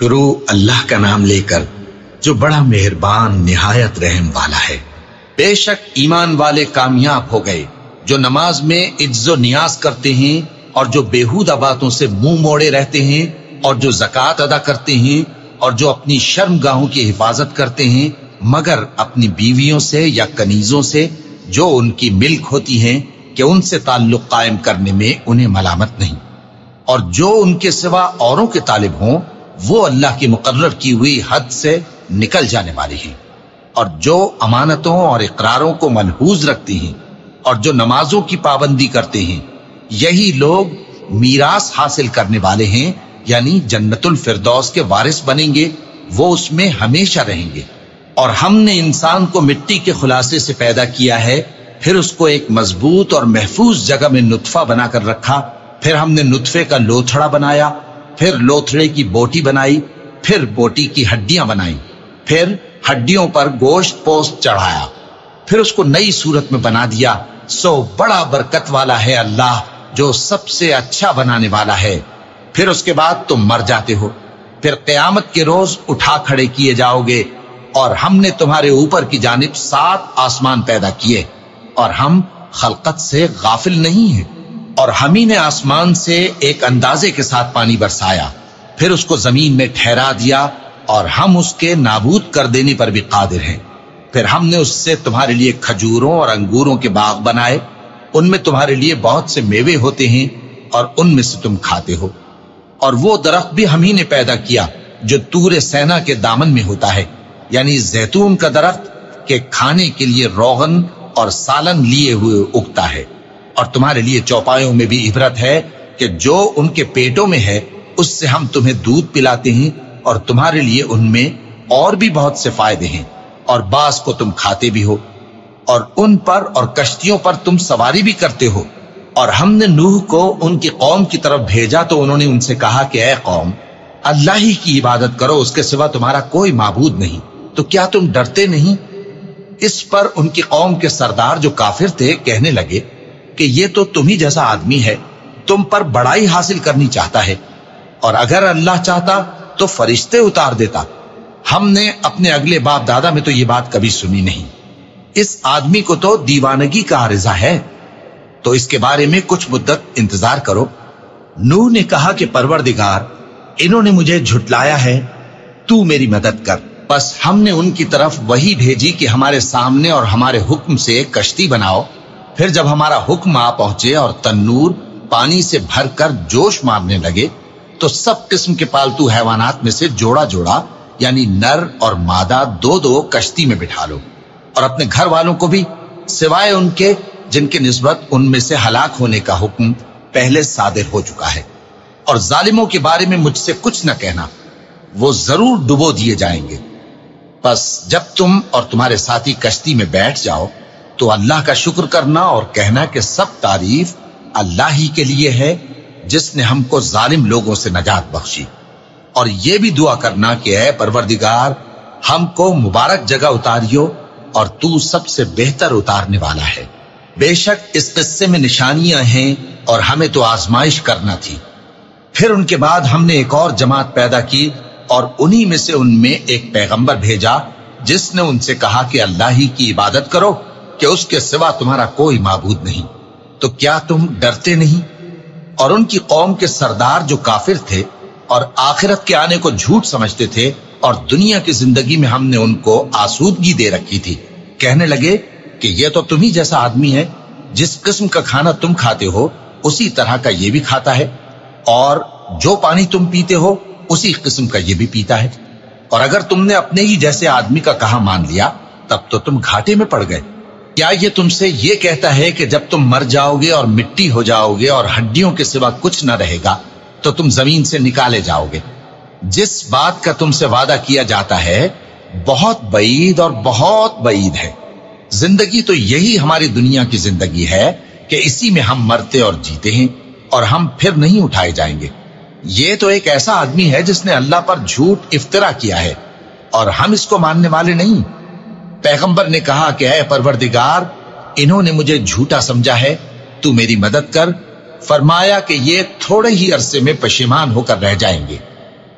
شروع اللہ کا نام لے کر جو بڑا مہربان، نہایت رحم والا ہے۔ بے شک ایمان والے کامیاب ہو گئے، جو نماز میں عز و نیاز کرتے ہیں اور جو بےحودہ باتوں سے منہ مو موڑے رہتے ہیں اور جو زکوٰۃ ادا کرتے ہیں اور جو اپنی شرم گاہوں کی حفاظت کرتے ہیں، مگر اپنی بیویوں سے یا کنیزوں سے جو ان کی ملک ہوتی ہیں کہ ان سے تعلق قائم کرنے میں انہیں ملامت نہیں۔ اور جو ان کے سوا اوروں کے طالب ہوں وہ اللہ کی مقرر کی ہوئی حد سے نکل جانے والے ہیں۔ اور جو امانتوں اور اقراروں کو ملحوظ رکھتے ہیں اور جو نمازوں کی پابندی کرتے ہیں، یہی لوگ میراث حاصل کرنے والے ہیں یعنی جنت الفردوس کے وارث بنیں گے، وہ اس میں ہمیشہ رہیں گے۔ اور ہم نے انسان کو مٹی کے خلاصے سے پیدا کیا ہے، پھر اس کو ایک مضبوط اور محفوظ جگہ میں نطفہ بنا کر رکھا، پھر ہم نے نطفے کا لوتھڑا بنایا پھر لوتھڑے کی بوٹی بنائی، پھر بوٹی کی ہڈیاں بنائی، پھر ہڈیوں پر گوشت پوست چڑھایا، پھر اس کو نئی صورت میں بنا دیا۔ سو بڑا برکت والا ہے اللہ جو سب سے اچھا بنانے والا ہے۔ پھر اس کے بعد تم مر جاتے ہو۔ پھر قیامت کے روز اٹھا کھڑے کیے جاؤ گے اور ہم نے تمہارے اوپر کی جانب سات آسمان پیدا کیے اور ہم خلقت سے غافل نہیں ہیں۔ اور ہم ہی نے آسمان سے ایک اندازے کے ساتھ پانی برسایا۔ پھر اس کو زمین میں ٹھہرا دیا اور ہم اس کے نابود کر دینے پر بھی قادر ہیں۔ پھر ہم نے اس سے تمہارے لیے کھجوروں اور انگوروں کے باغ بنائے۔ ان میں تمہارے لیے بہت سے میوے ہوتے ہیں اور ان میں سے تم کھاتے ہو۔ اور وہ درخت بھی ہم ہی نے پیدا کیا جو تور سینا کے دامن میں ہوتا ہے یعنی زیتون کا درخت کے کھانے کے لیے روغن اور سالن لیے ہوئے اگتا ہے۔ اور تمہارے لیے چوپایوں میں بھی عبرت ہے کہ جو ان کے پیٹوں میں ہے، اس سے ہم تمہیں دودھ پلاتے ہیں اور تمہارے لیے ان میں اور بھی بہت سے فائدے ہیں۔ اور بعض کو تم کھاتے بھی ہو، اور ان پر اور کشتیوں پر تم سواری بھی کرتے ہو۔ اور ہم نے نوح کو ان کی قوم کی طرف بھیجا تو انہوں نے ان سے کہا کہ اے قوم، اللہ ہی کی عبادت کرو، اس کے سوا تمہارا کوئی معبود نہیں۔ تو کیا تم ڈرتے نہیں؟ اس پر ان کی قوم کے سردار جو کافر تھے کہنے لگے کہ یہ تو تم ہی جیسا آدمی ہے، تم پر بڑائی حاصل کرنی چاہتا ہے۔ اور اگر اللہ چاہتا تو فرشتے اتار دیتا۔ ہم نے اپنے اگلے باپ دادا میں تو یہ بات کبھی سنی نہیں۔ اس آدمی کو تو دیوانگی کا عارضہ ہے۔ تو اس کے بارے میں کچھ مدت انتظار کرو۔ نو نے کہا کہ پروردگار، انہوں نے مجھے جھٹلایا ہے۔ تو میری مدد کر۔ بس ہم نے ان کی طرف وہی بھیجی کہ ہمارے سامنے اور ہمارے حکم سے کشتی بناؤ۔ پھر جب ہمارا حکم آ پہنچے اور تنور پانی سے بھر کر جوش مارنے لگے، تو سب قسم کے پالتو حیوانات میں سے جوڑا جوڑا یعنی نر اور مادہ دو دو کشتی میں بٹھا لو۔ اور اپنے گھر والوں کو بھی، سوائے ان کے جن کی نسبت ان میں سے ہلاک ہونے کا حکم پہلے صادر ہو چکا ہے۔ اور ظالموں کے بارے میں مجھ سے کچھ نہ کہنا، وہ ضرور ڈبو دیے جائیں گے۔ بس جب تم اور تمہارے ساتھی کشتی میں بیٹھ جاؤ تو اللہ کا شکر کرنا اور کہنا کہ سب تعریف اللہ ہی کے لیے ہے، جس نے ہم کو ظالم لوگوں سے نجات بخشی۔ اور یہ بھی دعا کرنا کہ اے پروردگار، ہم کو مبارک جگہ اتاریو اور تو سب سے بہتر اتارنے والا ہے۔ بے شک اس قصے میں نشانیاں ہیں اور ہمیں تو آزمائش کرنا تھی۔ پھر ان کے بعد ہم نے ایک اور جماعت پیدا کی اور انہی میں سے ان میں ایک پیغمبر بھیجا، جس نے ان سے کہا کہ اللہ ہی کی عبادت کرو۔ کہ اس کے سوا تمہارا کوئی معبود نہیں۔ تو کیا تم ڈرتے نہیں؟ اور ان کی قوم کے سردار جو کافر تھے اور آخرت کے آنے کو جھوٹ سمجھتے تھے اور دنیا کی زندگی میں ہم نے ان کو آسودگی دے رکھی تھی۔ کہنے لگے کہ یہ تو تم ہی جیسا آدمی ہے، جس قسم کا کھانا تم کھاتے ہو، اسی طرح کا یہ بھی کھاتا ہے۔ اور جو پانی تم پیتے ہو، اسی قسم کا یہ بھی پیتا ہے۔ اور اگر تم نے اپنے ہی جیسے آدمی کا کہا مان لیا، تب تو تم گھاٹے میں پڑ گئے۔ کیا یہ تم سے یہ کہتا ہے کہ جب تم مر جاؤ گے اور مٹی ہو جاؤ گے اور ہڈیوں کے سوا کچھ نہ رہے گا، تو تم زمین سے نکالے جاؤ گے۔ جس بات کا تم سے وعدہ کیا جاتا ہے، بہت بعید اور بہت بعید ہے۔ زندگی تو یہی ہماری دنیا کی زندگی ہے کہ اسی میں ہم مرتے اور جیتے ہیں اور ہم پھر نہیں اٹھائے جائیں گے۔ یہ تو ایک ایسا آدمی ہے جس نے اللہ پر جھوٹ افطرا کیا ہے اور ہم اس کو ماننے والے نہیں۔ پیغمبر نے کہا کہ اے پروردگار، انہوں نے مجھے جھوٹا سمجھا ہے، تو میری مدد کر۔ فرمایا کہ یہ تھوڑے ہی عرصے میں پشیمان ہو کر رہ جائیں گے۔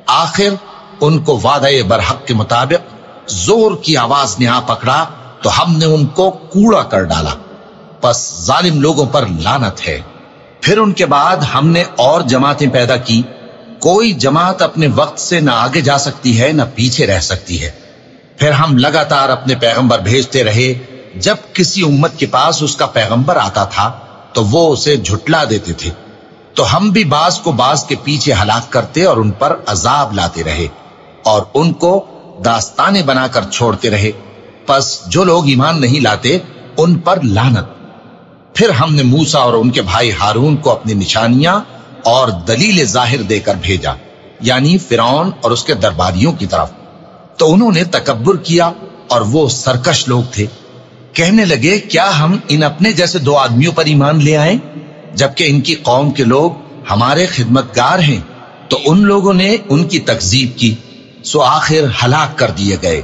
آخر ان کو وعدہ برحق کے مطابق زور کی آواز نے آ پکڑا، تو ہم نے ان کو کوڑا کر ڈالا۔ پس ظالم لوگوں پر لانت ہے۔ پھر ان کے بعد ہم نے اور جماعتیں پیدا کی۔ کوئی جماعت اپنے وقت سے نہ آگے جا سکتی ہے، نہ پیچھے رہ سکتی ہے۔ پھر ہم لگاتار اپنے پیغمبر بھیجتے رہے۔ جب کسی امت کے پاس اس کا پیغمبر آتا تھا، تو وہ اسے جھٹلا دیتے تھے۔ تو ہم بھی بعض کو بعض کے پیچھے ہلاک کرتے اور ان پر عذاب لاتے رہے اور ان کو داستانے بنا کر چھوڑتے رہے۔ پس جو لوگ ایمان نہیں لاتے، ان پر لانت پھر ہم نے موسا اور ان کے بھائی ہارون کو اپنی نشانیاں اور دلیل ظاہر دے کر بھیجا یعنی فرعون اور اس کے درباریوں کی طرف۔ تو انہوں نے تکبر کیا اور وہ سرکش لوگ تھے۔ کہنے لگے، کیا ہم ان اپنے جیسے دو آدمیوں پر ایمان لے آئیں جبکہ ان کی قوم کے لوگ ہمارے خدمتگار ہیں، تو ان لوگوں نے ان کی تکزیب کی، سو آخر ہلاک کر دیے گئے۔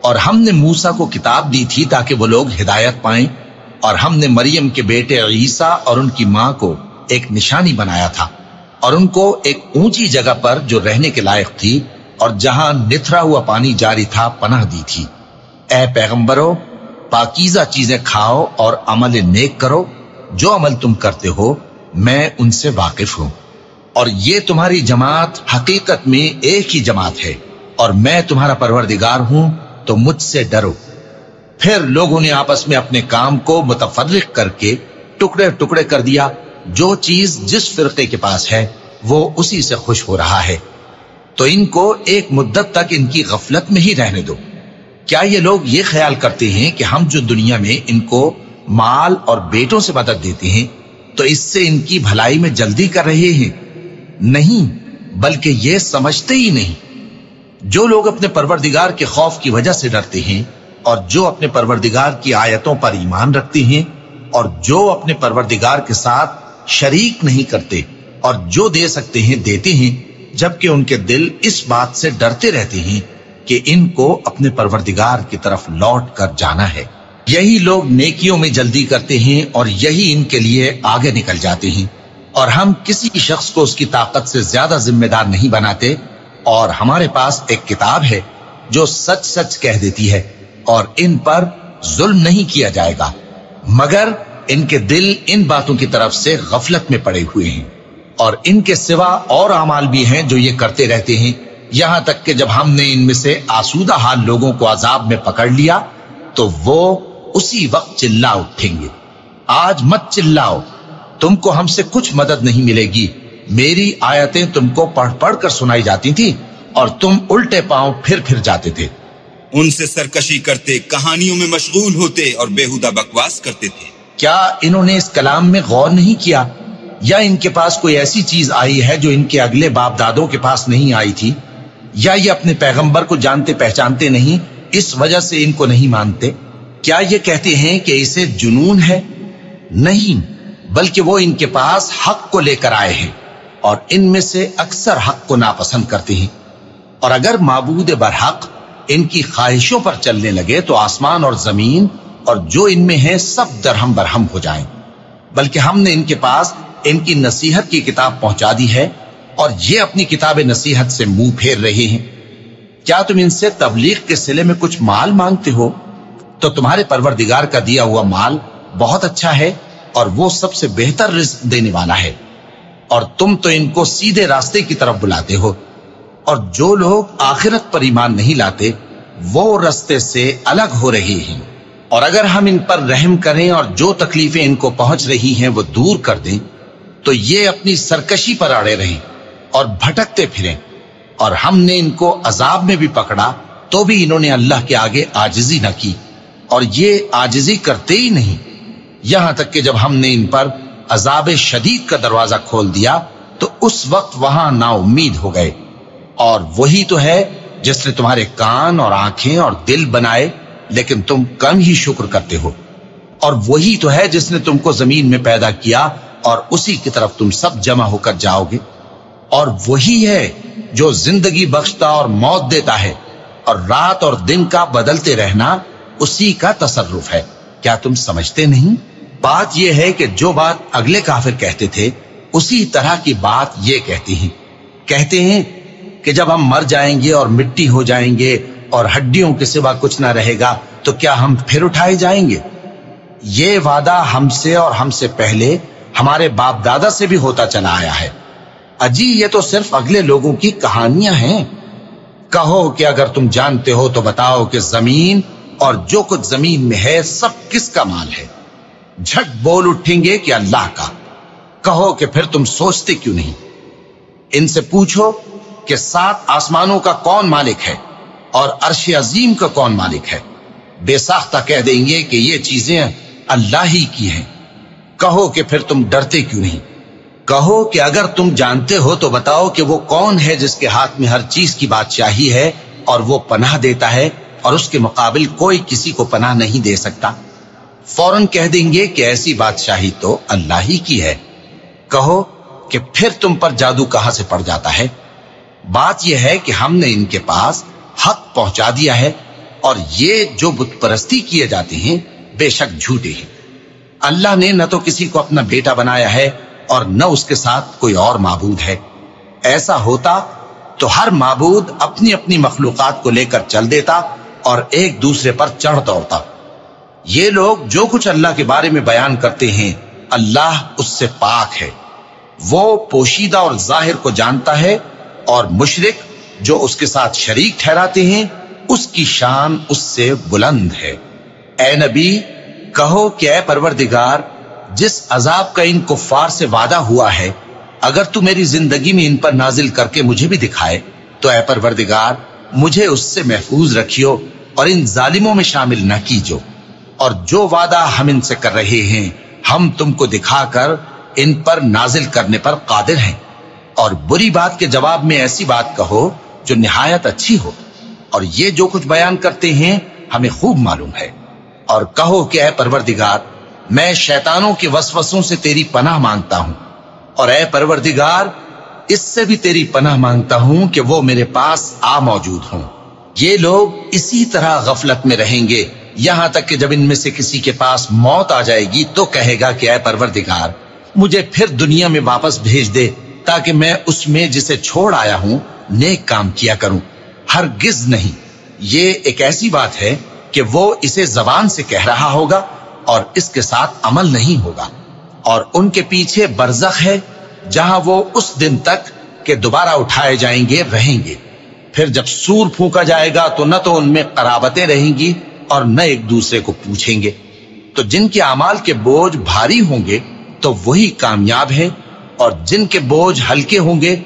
اور ہم نے موسا کو کتاب دی تھی تاکہ وہ لوگ ہدایت پائیں۔ اور ہم نے مریم کے بیٹے عیسیٰ اور ان کی ماں کو ایک نشانی بنایا تھا۔ اور ان کو ایک اونچی جگہ پر جو رہنے کے لائق تھی اور جہاں نتھرا ہوا پانی جاری تھا، پناہ دی تھی۔ اے پیغمبرو، پاکیزہ چیزیں کھاؤ اور عمل نیک کرو۔ جو عمل تم کرتے ہو، میں ان سے واقف ہوں۔ اور یہ تمہاری جماعت حقیقت میں ایک ہی جماعت ہے۔ اور میں تمہارا پروردگار ہوں، تو مجھ سے ڈرو۔ پھر لوگوں نے آپس میں اپنے کام کو متفرق کر کے ٹکڑے ٹکڑے کر دیا۔ جو چیز جس فرقے کے پاس ہے، وہ اسی سے خوش ہو رہا ہے۔ تو ان کو ایک مدت تک ان کی غفلت میں ہی رہنے دو۔ کیا یہ لوگ یہ خیال کرتے ہیں کہ ہم جو دنیا میں ان کو مال اور بیٹوں سے مدد دیتے ہیں، تو اس سے ان کی بھلائی میں جلدی کر رہے ہیں؟ نہیں، بلکہ یہ سمجھتے ہی نہیں۔ جو لوگ اپنے پروردگار کے خوف کی وجہ سے ڈرتے ہیں اور جو اپنے پروردگار کی آیتوں پر ایمان رکھتے ہیں اور جو اپنے پروردگار کے ساتھ شریک نہیں کرتے اور جو دے سکتے ہیں، دیتے ہیں جبکہ ان کے دل اس بات سے ڈرتے رہتے ہیں کہ ان کو اپنے پروردگار کی طرف لوٹ کر جانا ہے۔ یہی لوگ نیکیوں میں جلدی کرتے ہیں اور یہی ان کے لیے آگے نکل جاتے ہیں۔ اور ہم کسی شخص کو اس کی طاقت سے زیادہ ذمہ دار نہیں بناتے اور ہمارے پاس ایک کتاب ہے جو سچ سچ کہہ دیتی ہے اور ان پر ظلم نہیں کیا جائے گا۔ مگر ان کے دل ان باتوں کی طرف سے غفلت میں پڑے ہوئے ہیں۔ اور ان کے سوا اور اعمال بھی ہیں جو یہ کرتے رہتے ہیں۔ یہاں تک کہ جب ہم نے ان میں سے آسودہ حال لوگوں کو عذاب میں پکڑ لیا تو وہ اسی وقت چلا اٹھیں گے۔ آج مت چلاؤ۔ تم کو ہم سے کچھ مدد نہیں ملے گی۔ میری آیتیں تم کو پڑھ پڑھ کر سنائی جاتی تھی اور تم الٹے پاؤں پھر پھر جاتے تھے۔ ان سے سرکشی کرتے کہانیوں میں مشغول ہوتے اور بےحدہ بکواس کرتے تھے۔ کیا انہوں نے اس کلام میں غور نہیں کیا؟ یا ان کے پاس کوئی ایسی چیز آئی ہے جو ان کے اگلے باپ دادوں کے پاس نہیں آئی تھی؟ یا یہ اپنے پیغمبر کو جانتے پہچانتے نہیں، اس وجہ سے ان کو نہیں مانتے؟ کیا یہ کہتے ہیں کہ اسے جنون ہے؟ نہیں، بلکہ وہ ان کے پاس حق کو لے کر آئے ہیں اور ان میں سے اکثر حق کو ناپسند کرتے ہیں۔ اور اگر معبود برحق ان کی خواہشوں پر چلنے لگے تو آسمان اور زمین اور جو ان میں ہے سب درہم برہم ہو جائیں۔ بلکہ ہم نے ان کے پاس ان کی نصیحت کی کتاب پہنچا دی ہے اور یہ اپنی کتاب نصیحت سے منہ پھیر رہے ہیں۔ کیا تم ان سے تبلیغ کے سلے میں کچھ مال مانگتے ہو؟ تو تمہارے پروردگار کا دیا ہوا مال بہت اچھا ہے اور وہ سب سے بہتر رزق دینے والا ہے۔ اور تم تو ان کو سیدھے راستے کی طرف بلاتے ہو۔ اور جو لوگ آخرت پر ایمان نہیں لاتے، وہ رستے سے الگ ہو رہے ہیں۔ اور اگر ہم ان پر رحم کریں اور جو تکلیفیں ان کو پہنچ رہی ہیں، وہ دور کر دیں۔ تو یہ اپنی سرکشی پر اڑے رہیں اور بھٹکتے پھریں۔ اور ہم نے ان کو عذاب میں بھی پکڑا، تو بھی انہوں نے اللہ کے آگے آجزی نہ کی۔ اور یہ آجزی کرتے ہی نہیں۔ یہاں تک کہ جب ہم نے ان پر عذاب شدید کا دروازہ کھول دیا، تو اس وقت وہاں نا امید ہو گئے۔ اور وہی تو ہے جس نے تمہارے کان اور آنکھیں اور دل بنائے، لیکن تم کم ہی شکر کرتے ہو۔ اور وہی تو ہے جس نے تم کو زمین میں پیدا کیا اور اسی کی طرف تم سب جمع ہو کر جاؤ گے۔ اور وہی ہے جو زندگی بخشتا اور موت دیتا ہے۔ اور رات اور دن کا بدلتے رہنا اسی کا تصرف ہے۔ کیا تم سمجھتے نہیں؟ بات یہ ہے کہ جو بات اگلے کافر کہتے تھے، اسی طرح کی بات یہ کہتے ہیں۔ کہتے ہیں کہ جب ہم مر جائیں گے اور مٹی ہو جائیں گے اور ہڈیوں کے سوا کچھ نہ رہے گا، تو کیا ہم پھر اٹھائے جائیں گے؟ یہ وعدہ ہم سے اور ہم سے پہلے ہمارے باپ دادا سے بھی ہوتا چلا آیا ہے۔ اجی، یہ تو صرف اگلے لوگوں کی کہانیاں ہیں۔ کہو کہ اگر تم جانتے ہو تو بتاؤ کہ زمین اور جو کچھ زمین میں ہے، سب کس کا مال ہے۔ جھٹ بول اٹھیں گے کہ اللہ کا۔ کہو کہ پھر تم سوچتے کیوں نہیں؟ ان سے پوچھو کہ سات آسمانوں کا کون مالک ہے اور عرش عظیم کا کون مالک ہے۔ بے ساختہ کہہ دیں گے کہ یہ چیزیں اللہ ہی کی ہیں۔ کہو کہ پھر تم ڈرتے کیوں نہیں؟ کہو کہ اگر تم جانتے ہو تو بتاؤ کہ وہ کون ہے جس کے ہاتھ میں ہر چیز کی بات چاہی ہے اور وہ پناہ دیتا ہے اور اس کے مقابل کوئی کسی کو پناہ نہیں دے سکتا۔ فوراً کہہ دیں گے کہ ایسی بادشاہی تو اللہ ہی کی ہے۔ کہو کہ پھر تم پر جادو کہاں سے پڑ جاتا ہے؟ بات یہ ہے کہ ہم نے ان کے پاس حق پہنچا دیا ہے اور یہ جو بت پرستی کیے جاتے ہیں، بے شک جھوٹے ہیں۔ اللہ نے نہ تو کسی کو اپنا بیٹا بنایا ہے اور نہ اس کے ساتھ کوئی اور معبود ہے۔ ایسا ہوتا تو ہر معبود اپنی اپنی مخلوقات کو لے کر چل دیتا اور ایک دوسرے پر چڑھ دوڑتا۔ یہ لوگ جو کچھ اللہ کے بارے میں بیان کرتے ہیں، اللہ اس سے پاک ہے۔ وہ پوشیدہ اور ظاہر کو جانتا ہے اور مشرق جو اس کے ساتھ شریک ٹھہراتے ہیں، اس کی شان اس سے بلند ہے۔ اے نبی کہو کہ اے پروردگار، جس عذاب کا ان کفار سے وعدہ ہوا ہے، اگر تو میری زندگی میں ان پر نازل کر کے مجھے بھی دکھائے، تو اے پروردگار، مجھے اس سے محفوظ رکھیو اور ان ظالموں میں شامل نہ کیجو۔ اور جو وعدہ ہم ان سے کر رہے ہیں، ہم تم کو دکھا کر ان پر نازل کرنے پر قادر ہیں۔ اور بری بات کے جواب میں ایسی بات کہو جو نہایت اچھی ہو۔ اور یہ جو کچھ بیان کرتے ہیں، ہمیں خوب معلوم ہے۔ اور کہو کہ اے پروردگار، میں شیطانوں کے وسوسوں سے تیری پناہ مانگتا ہوں۔ اور اے پروردگار، اس سے بھی تیری پناہ مانگتا ہوں کہ وہ میرے پاس آ موجود ہوں۔ یہ لوگ اسی طرح غفلت میں رہیں گے۔ یہاں تک کہ جب ان میں سے کسی کے پاس موت آ جائے گی تو کہے گا کہ اے پروردگار، مجھے پھر دنیا میں واپس بھیج دے تاکہ میں اس میں جسے چھوڑ آیا ہوں، نیک کام کیا کروں۔ ہرگز نہیں۔ یہ ایک ایسی بات ہے کہ وہ اسے زبان سے کہہ رہا ہوگا اور اس کے ساتھ عمل نہیں ہوگا۔ اور ان کے پیچھے برزخ ہے جہاں وہ اس دن تک کہ دوبارہ اٹھائے جائیں گے، رہیں گے۔ پھر جب سور پھونکا جائے گا تو نہ تو ان میں قرابتیں رہیں گی اور نہ ایک دوسرے کو پوچھیں گے۔ تو جن کے اعمال کے بوجھ بھاری ہوں گے تو وہی کامیاب ہیں، اور جن کے بوجھ ہلکے ہوں گے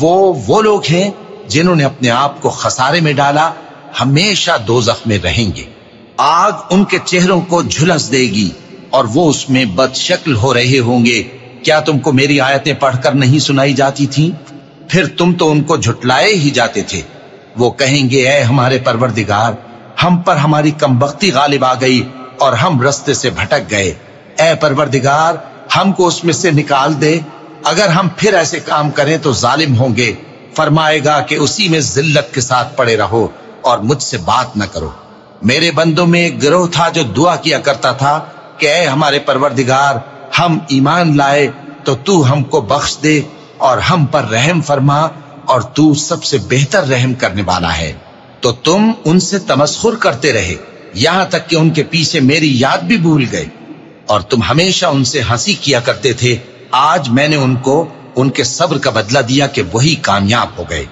وہ وہ لوگ ہیں جنہوں نے اپنے آپ کو خسارے میں ڈالا ہمیشہ دو میں رہیں گے۔ آگ ان کے چہروں کو جھلس دے گی اور وہ اس میں بد شکل ہو رہے ہوں گے۔ کیا تم کو میری آیتیں پڑھ کر نہیں سنائی جاتی تھی پھر تم تو ان کو جھٹلائے ہی جاتے تھے۔ وہ کہیں گے، اے ہمارے پروردگار، ہم پر ہماری کمبختی غالب آ گئی اور ہم رستے سے بھٹک گئے۔ اے پروردگار، ہم کو اس میں سے نکال دے۔ اگر ہم پھر ایسے کام کریں تو ظالم ہوں گے۔ فرمائے گا کہ اسی میں ذلت کے ساتھ پڑے رہو۔ اور مجھ سے بات نہ کرو۔ میرے بندوں میں ایک گروہ تھا جو دعا کیا کرتا تھا کہ اے ہمارے پروردگار، ہم ایمان لائے تو تو ہم کو بخش دے اور ہم پر رحم فرما اور تو سب سے بہتر رحم کرنے والا ہے۔ تو تم ان سے تمسخر کرتے رہے۔ یہاں تک کہ ان کے پیچھے میری یاد بھی بھول گئے۔ اور تم ہمیشہ ان سے ہنسی کیا کرتے تھے۔ آج میں نے ان کو ان کے صبر کا بدلہ دیا کہ وہی کامیاب ہو گئے۔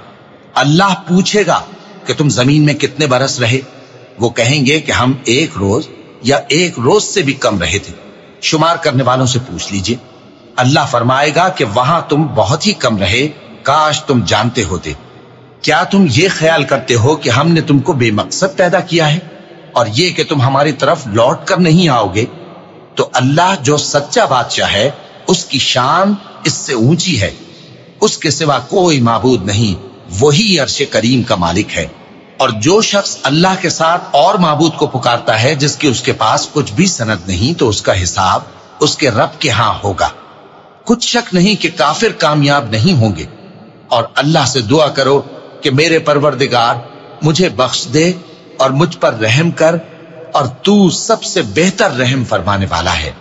اللہ پوچھے گا کہ تم زمین میں کتنے برس رہے؟ وہ کہیں گے کہ ہم ایک روز یا ایک روز سے بھی کم رہے تھے۔ شمار کرنے والوں سے پوچھ لیجیے۔ اللہ فرمائے گا کہ وہاں تم بہت ہی کم رہے۔ کاش تم جانتے ہوتے۔ کیا تم یہ خیال کرتے ہو کہ ہم نے تم کو بے مقصد پیدا کیا ہے؟ اور یہ کہ تم ہماری طرف لوٹ کر نہیں آؤ گے؟ تو اللہ جو سچا بادشاہ ہے، اس کی شان اس سے اونچی ہے۔ اس کے سوا کوئی معبود نہیں۔ وہی عرش کریم کا مالک ہے۔ اور جو شخص اللہ کے ساتھ اور معبود کو پکارتا ہے، جس کی اس کے پاس کچھ بھی سند نہیں، تو اس کا حساب اس کے رب کے ہاں ہوگا۔ کچھ شک نہیں کہ کافر کامیاب نہیں ہوں گے۔ اور اللہ سے دعا کرو کہ میرے پروردگار، مجھے بخش دے اور مجھ پر رحم کر، اور تو سب سے بہتر رحم فرمانے والا ہے۔